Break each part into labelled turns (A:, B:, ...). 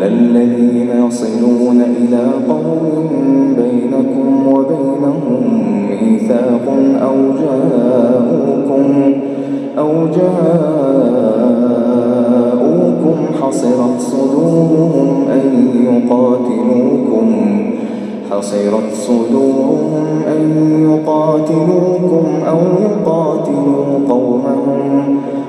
A: إلا الذين يصلون إلى قوم بينكم وبينهم ميثاق أو جاءوكم أو جاءوكم حصرت صدورهم أن يقاتلوكم حصرت صدورهم أن يقاتلوكم أو يقاتلوا قومهم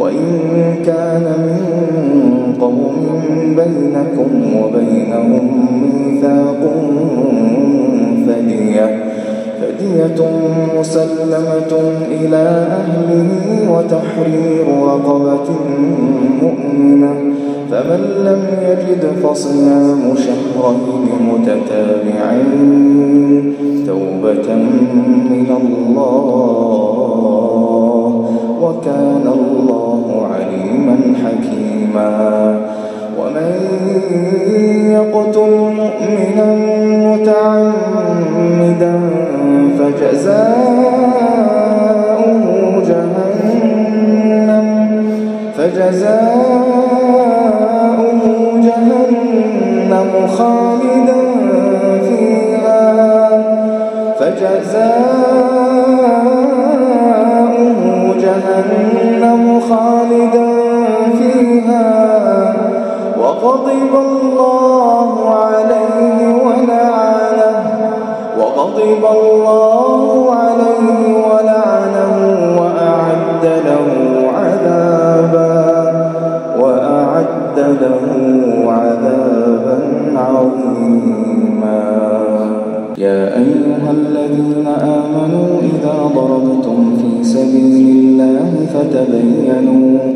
A: وإن كان من قوم بينكم وبينهم ميثاق فدية فدية مسلمة إلى أهله وتحرير رقبة مؤمنة فمن لم يجد فصيام شهرين متتابعين توبة من الله. وكان الله عليما حكيما. ومن يقتل مؤمنا متعمدا فجزاؤه جهنم فجزاؤه جهنم خالدا فيها فجزاؤه وغضب الله عليه ولعنه. وغضب الله عليه ولعنه وأعد له عذابا وأعد له عذابا عظيما. يا أيها الذين آمنوا إذا ضربتم في سبيل الله فتبينوا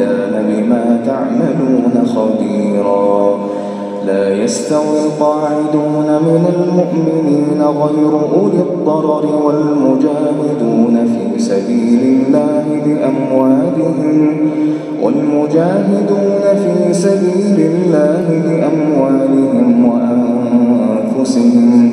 A: كان بما تعملون خبيرا. لا يستوي القاعدون من المؤمنين غير أولي الضرر والمجاهدون في سبيل الله بأموالهم. والمجاهدون في سبيل الله بأموالهم وأنفسهم.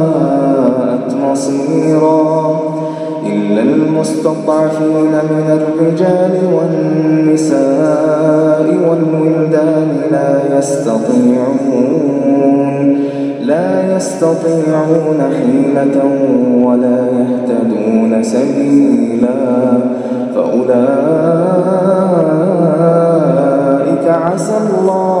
A: مصيرا إلا المستضعفين من الرجال والنساء والولدان لا يستطيعون لا يستطيعون حيلة ولا يهتدون سبيلا. فأولئك عسى الله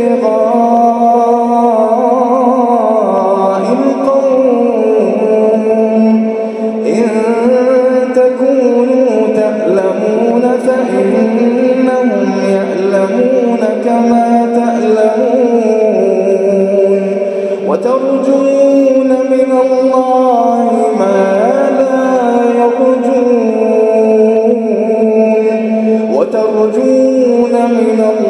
A: ابتغاء القوم. إن تكونوا تألمون فإنهم يألمون كما تألمون. وترجون من الله ما لا يرجون. وترجون من الله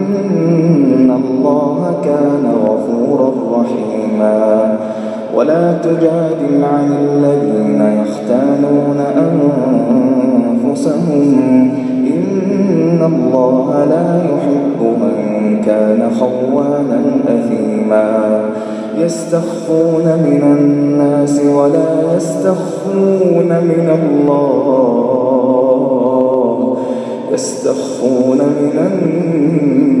A: إن الله كان غفورا رحيما. ولا تجادل عن الذين يختانون أنفسهم. إن الله لا يحب من كان خوانا أثيما. يستخفون من الناس ولا يستخفون من الله. يستخفون من الناس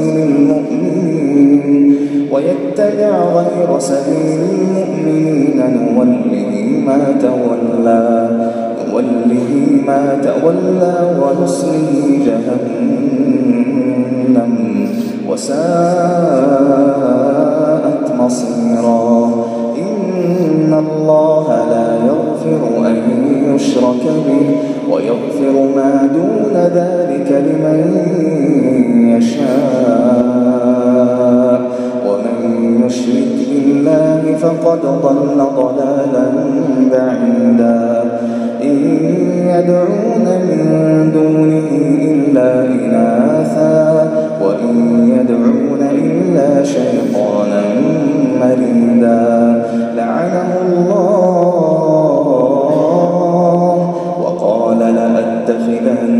A: سبيل المؤمنين ويتبع غير سبيل المؤمنين نوله ما تولى نوله ما تولى ونصله جهنم وساءت مصيرا. إن الله لا يغفر أن يشرك به ويغفر ما دون ذلك لمن يشاء ومن يشرك بالله فقد ضل ضلالا بعيدا. إن يدعون من دونه إلا إناثا وإن يدعون إلا شيطانا مريدا. لعنه الله وقال لأتخذن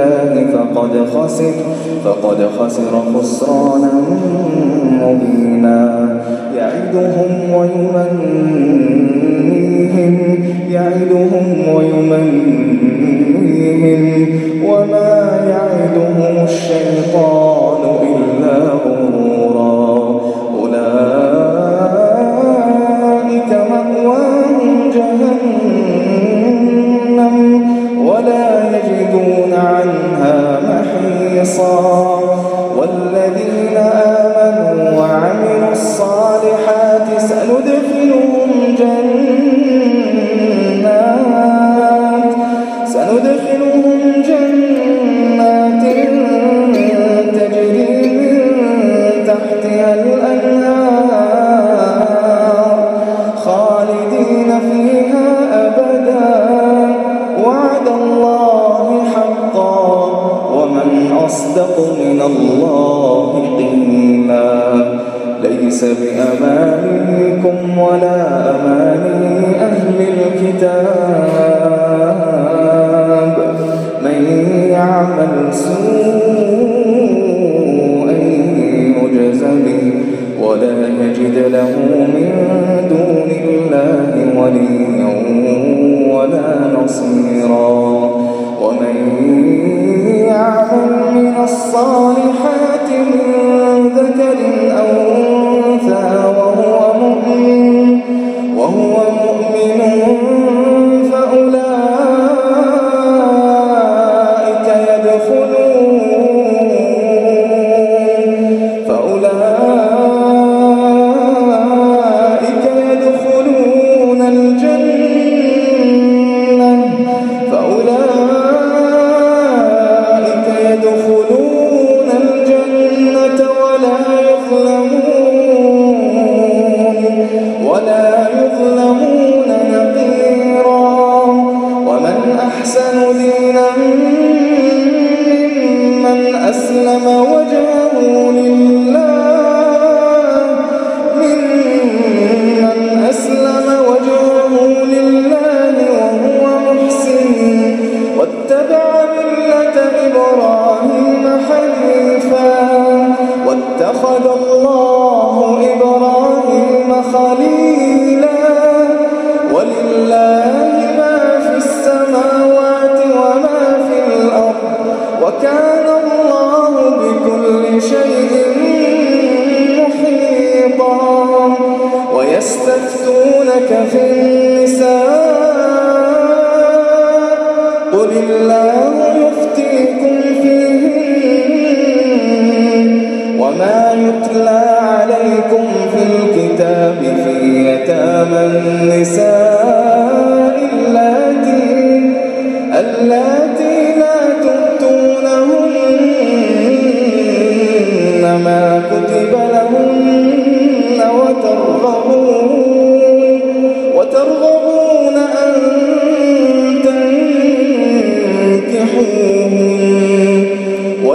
A: الله فقد خسر فقد خسر خسرانا مبينا. يعدهم ويمنيهم يعدهم ويمنيهم. وما يعدهم الشيطان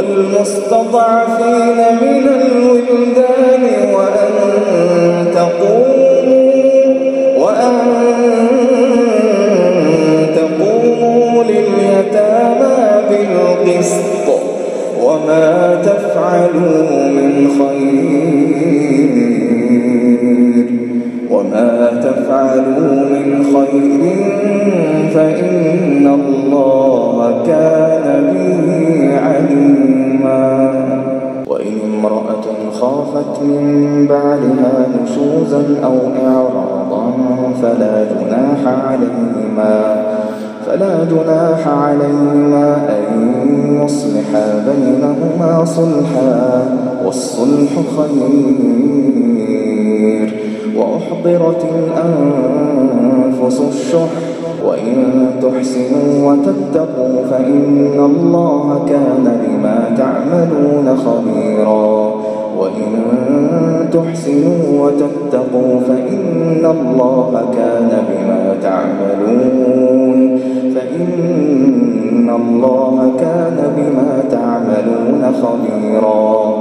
A: والمستضعفين من الولدان وأن تقوموا وأن تقوموا لليتامى بالقسط وما تفعلوا من خير وما تفعلوا من خير فإن الله كان امرأة خافت من بعلها نشوزا أو إعراضا فلا جناح عليهما فلا جناح عليهما أن يصلحا بينهما صلحا والصلح خير. وأحضرت الأنفس الشح وإن تحسنوا وتتقوا فإن الله كان تعملون خبيرا. وإن تحسنوا وتتقوا فإن الله كان بما تعملون. فإن الله كان بما تعملون خبيرا.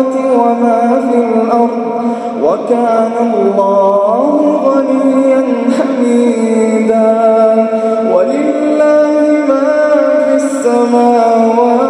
A: السماوات وما في الأرض وكان الله غنيا حميدا ولله ما في السماوات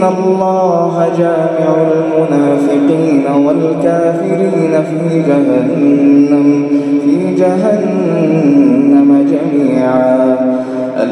A: إن الله جامع المنافقين والكافرين في جهنم في جهنم جميعا.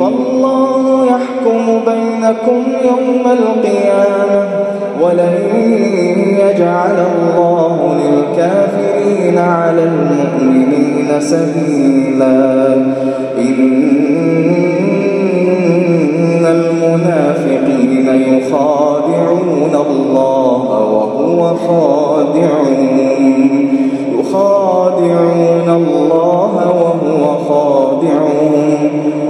A: فالله يحكم بينكم يوم القيامة ولن يجعل الله للكافرين على المؤمنين سبيلا. إن المنافقين يخادعون الله وهو خادعهم. يخادعون الله وهو خادعهم.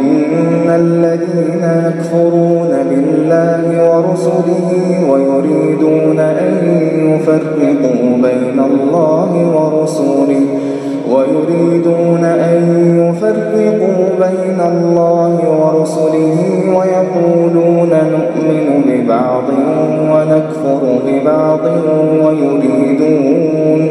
A: إن الذين يكفرون بالله ورسله ويريدون أن يفرقوا بين الله ورسله ويريدون أن يفرقوا بين الله ورسله ويقولون نؤمن ببعض ونكفر ببعض ويريدون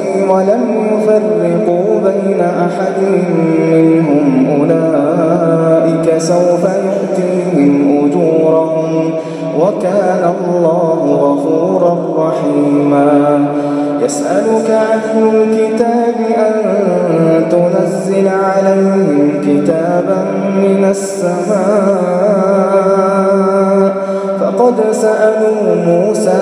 A: ولم يفرقوا بين أحد منهم أولئك سوف يؤتيهم أجورهم وكان الله غفورا رحيما. يسألك أهل الكتاب أن تنزل عليهم كتابا من السماء. فقد سألوا موسى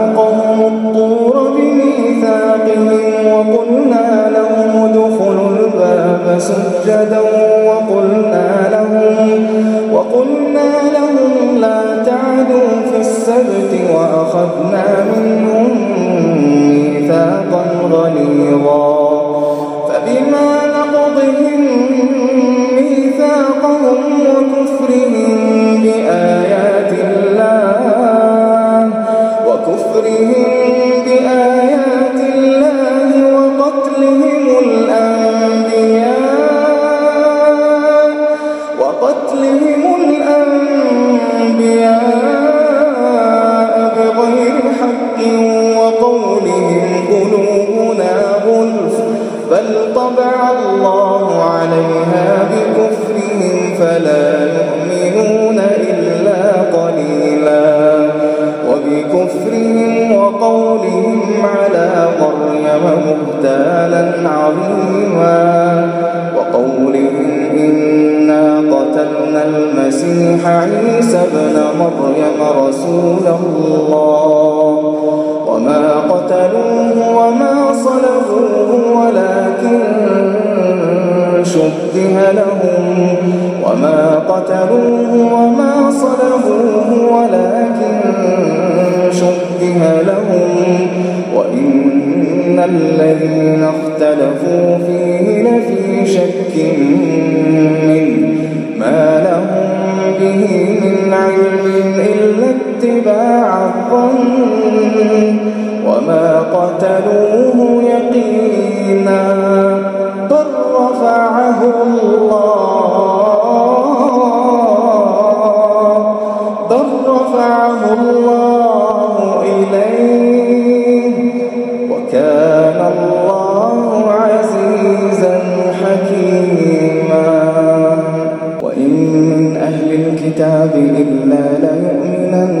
A: سجدا وقلنا لهم وقلنا لهم لا تعدوا في السبت وأخذنا منهم ميثاقا غليظا. المسيح عيسى ابن مريم رسول الله. وما قتلوه وما صلبوه ولكن شبه لهم. وما قتلوه وما صلبوه ولكن شبه لهم. وإن الذين اختلفوا فيه لفي شك اتباع الظن وما قتلوه يقينا بل رفعه الله بل رفعه الله إليه وكان الله عزيزا حكيما وإن أهل الكتاب إلا ليؤمنن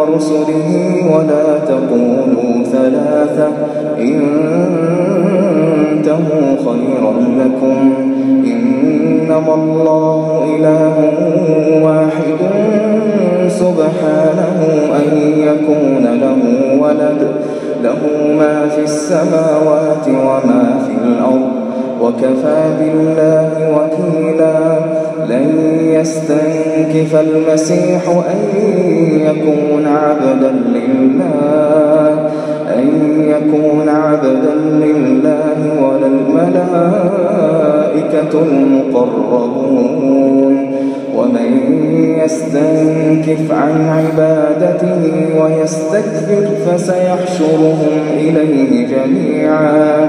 A: ورسله ولا تقولوا ثلاثة انتهوا خيرا لكم إنما الله إله واحد سبحانه أن يكون له ولد له ما في السماوات وما في الأرض وكفى بالله وكيلا لن يستنكف المسيح أن يكون عبدا لله أن يكون عبدا لله ولا الملائكة المقربون. ومن يستنكف عن عبادته ويستكبر فسيحشرهم إليه جميعا.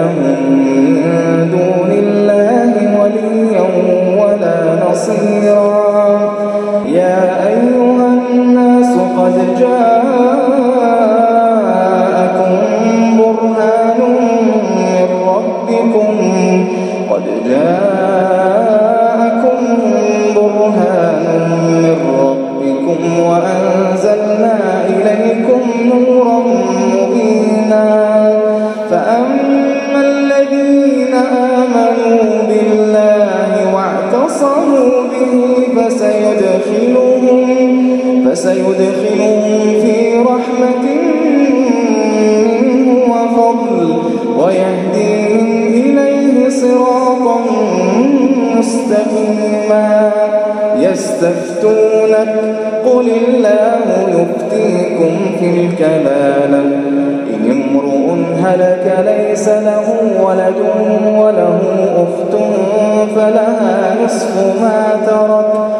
A: لهم من دون فسيدخلهم في رحمة منه وفضل ويهديهم إليه صراطا مستقيما. يستفتونك قل الله يفتيكم في الكلالة إن امرؤ هلك ليس له ولد وله أخت فلها نصف ما ترك.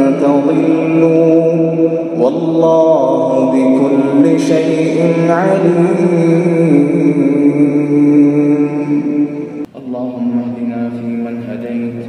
A: تضلوا والله بكل شيء عليم. اللهم اهدنا فيمن هديت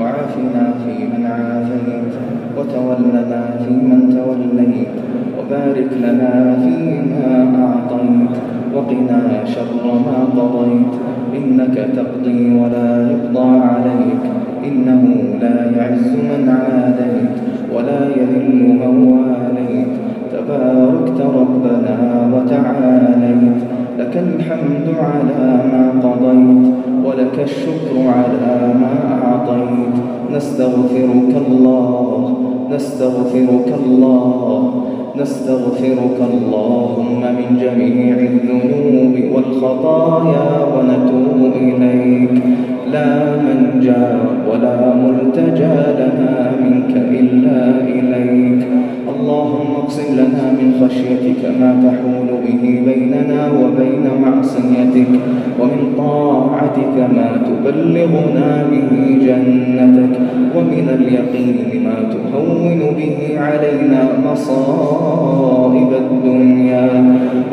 A: وعافنا فيمن عافيت وتولنا فيمن توليت وبارك لنا فيما أعطيت وقنا شر ما قضيت إنك تقضي ولا يقضى عليك إنه لا يعز من عاديت ولا يذل من واليت تباركت ربنا وتعاليت. لك الحمد على ما قضيت ولك الشكر على ما أعطيت. نستغفرك الله نستغفرك الله نستغفرك اللهم من جميع الذنوب والخطايا ونتوب إليك. لا منجا ولا ملتجى لنا منك إلا إليك. اللهم اقسم لنا من خشيتك ما تحول به بيننا وبين معصيتك ومن طاعتك ما تبلغنا به جنتك ومن اليقين ما تهون به علينا مصائب الدنيا.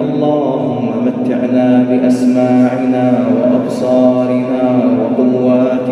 A: اللهم متعنا بأسماعنا وأبصارنا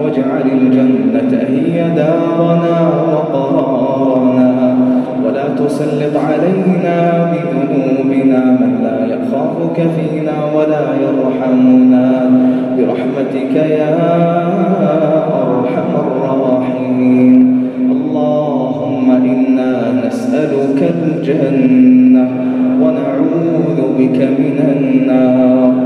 A: واجعل الجنة هي دارنا وقرارنا. ولا تسلط علينا بذنوبنا من لا يخافك فينا ولا يرحمنا. برحمتك يا أرحم الراحمين. اللهم إنا نسألك الجنة ونعوذ بك من النار.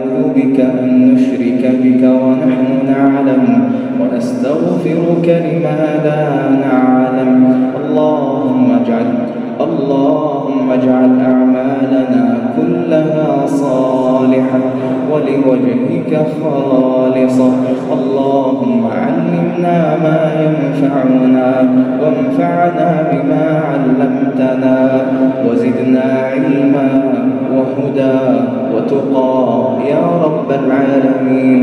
A: بك أن نشرك بك ونحن نعلم ونستغفرك لما لا نعلم. اللهم اجعل اللهم اجعل أعمالنا كلها صالحة ولوجهك خالصة. اللهم علمنا ما ينفعنا وانفعنا بما علمتنا وزدنا علما وهدى وتقى. العالمين.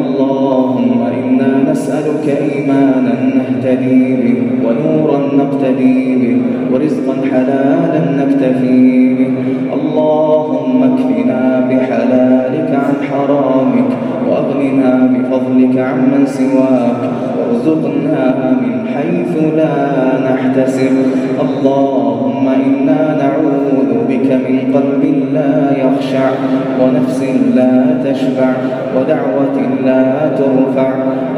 A: اللهم إنا نسألك إيمانا نهتدي به ونورا نقتدي به ورزقا حلالا نكتفي به. اللهم اكفنا بحلالك عن حرامك وأغننا بفضلك عمن سواك وارزقنا من حيث لا نحتسب. اللهم إنا نعوذ بك من قلب لا يخشع ونفس لا تشبع ودعوة لا ترفع.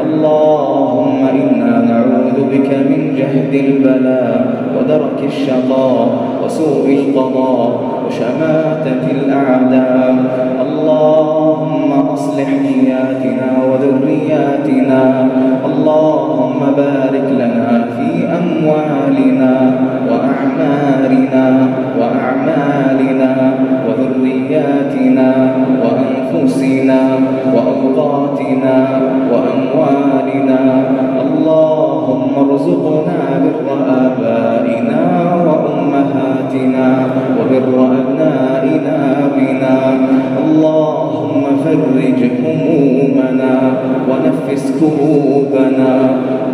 A: اللهم إنا نعوذ بك من جهد البلاء ودرك الشقاء وسوء القضاء وشماتة الأعداء. اللهم أصلح نياتنا وذرياتنا. اللهم بارك لنا في أموالنا. وأعمالنا وأعمالنا وذرياتنا وأنفسنا وأوقاتنا وأموالنا. اللهم ارزقنا بر آبائنا وأمهاتنا وبر أبنائنا بنا. اللهم فرج همومنا ونفس كروبنا.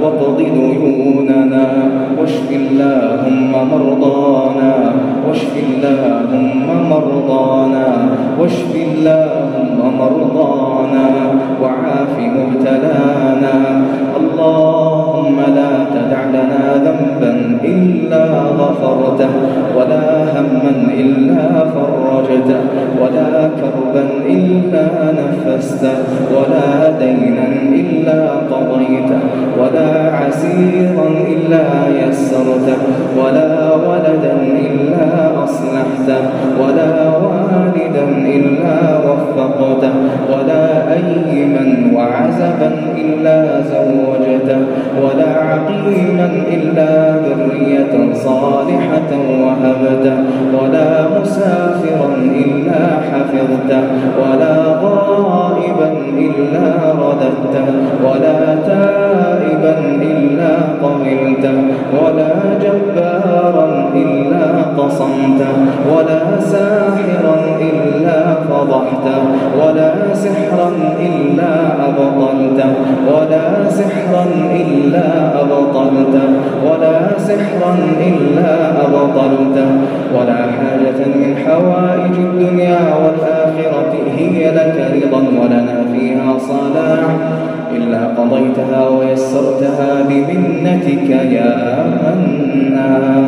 A: وقض ديوننا واشف اللهم مرضانا واشف اللهم مرضانا واشف اللهم مرضانا وعاف مبتلانا. اللهم لا تدع لنا ذنبا إلا غفرته ولا هما إلا فرجته ولا كربا إلا نفسته ولا عسيرا إلا يسرته ولا ولدا إلا أصلحته ولا والدا إلا وفقته ولا أيما وعزبا إلا زوجته ولا عقيما إلا ذرية صالحة وهبته ولا مسافرا إلا حفظته ولا غائبا إلا رددته ولا تائبا إلا قبلته ولا جبارا إلا قصمته ولا ساحرا إلا فضحته ولا سحرا إلا أبطلته ولا سحرا إلا أبطلته ولا سحرا إلا أبطلته ولا حاجة من حوائج الدنيا والآخرة هي لك رضا ولنا فيها صلاح. إلا قضيتها ويسرتها بمنتك يا منان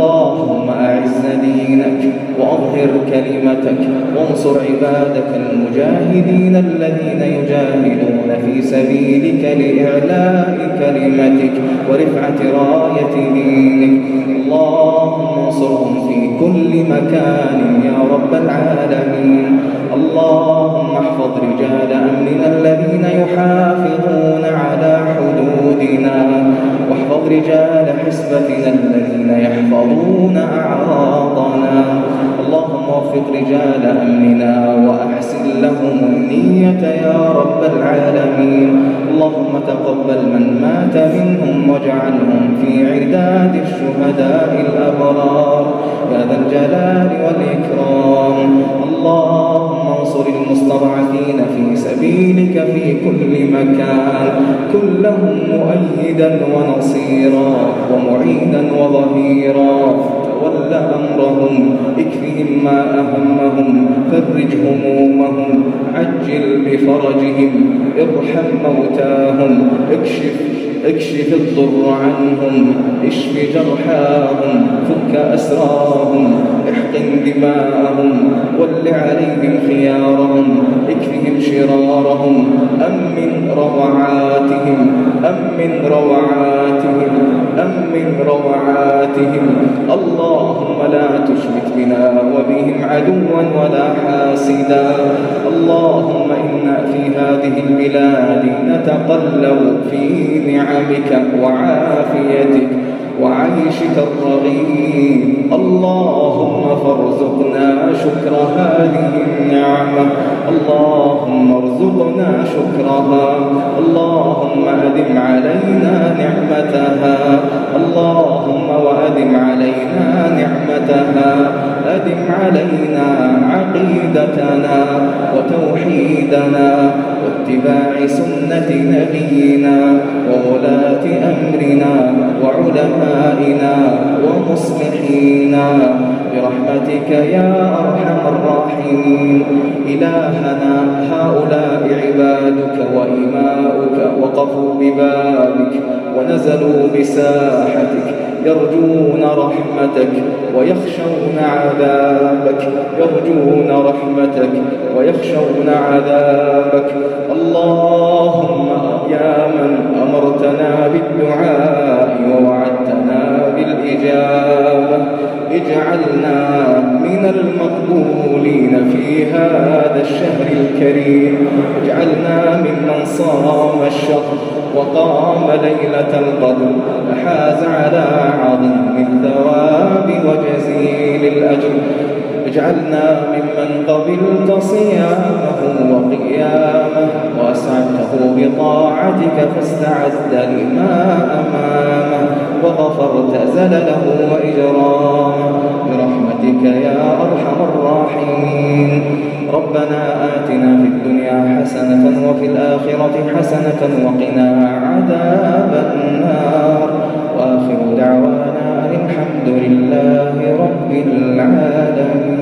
A: اللهم أعز دينك وأظهر كلمتك وانصر عبادك المجاهدين الذين يجاهدون في سبيلك لإعلاء كلمتك ورفعة راية دينك. اللهم انصرهم في كل مكان يا رب العالمين. اللهم احفظ رجال أمننا الذين يحافظون على حدودنا. واحفظ رجال حسبتنا الذين يحفظون أعراضنا. اللهم وفق رجال أمننا وأحسن لهم النية يا رب العالمين. اللهم تقبل من مات منهم واجعلهم في عداد الشهداء الأبرار. يا ذا الجلال والإكرام. اللهم انصر المستضعفين في سبيلك في كل مكان كلهم مؤيدا ونصيرا ومعيدا وظهيرا. تول أمرهم اكفهم ما أهمهم فرج همومهم عجل بفرجهم ارحم موتاهم اكشف اكشف الضر عنهم اشف جرحاهم فك أسراهم احقن دماءهم ول عليهم خيارهم اكفهم شرارهم أمن روعاتهم أمن روعاتهم. أمن روعاتهم؟ اللهم لا تشمت بنا وبهم عدوا ولا حاسدا. اللهم إنا في هذه البلاد نتقلب في نعمك وعافيتك وعيشك الرغيد اللهم فارزقنا شكر هذه النعمة. اللهم ارزقنا شكرها. اللهم أدم علينا عقيدتنا وتوحيدنا واتباع سنة نبينا وولاة أمرنا وعلمائنا ومصلحينا برحمتك يا أرحم الراحمين. إلهنا هؤلاء عبادك وإماؤك وقفوا ببابك ونزلوا بساحتك. يرجون رحمتك ويخشون عذابك يرجون رحمتك ويخشون عذابك. اللهم يا من أمرتنا بالدعاء ووعدتنا بالإجابة اجعلنا من المقبولين في هذا الشهر الكريم اجعلنا ممن صام الشهر وقام ليلة القدر فحاز على عظيم الثواب وجزيل الأجر. اجعلنا ممن قبلت صيامه وقيامه وأسعدته بطاعتك فاستعد لما أمامه وغفرت زلله وإجرامه برحمتك يا أرحم الراحمين. ربنا آتنا في الدنيا حسنة وفي الآخرة حسنة وقنا عذاب النار. وآخر دعوانا الحمد لله رب العالمين.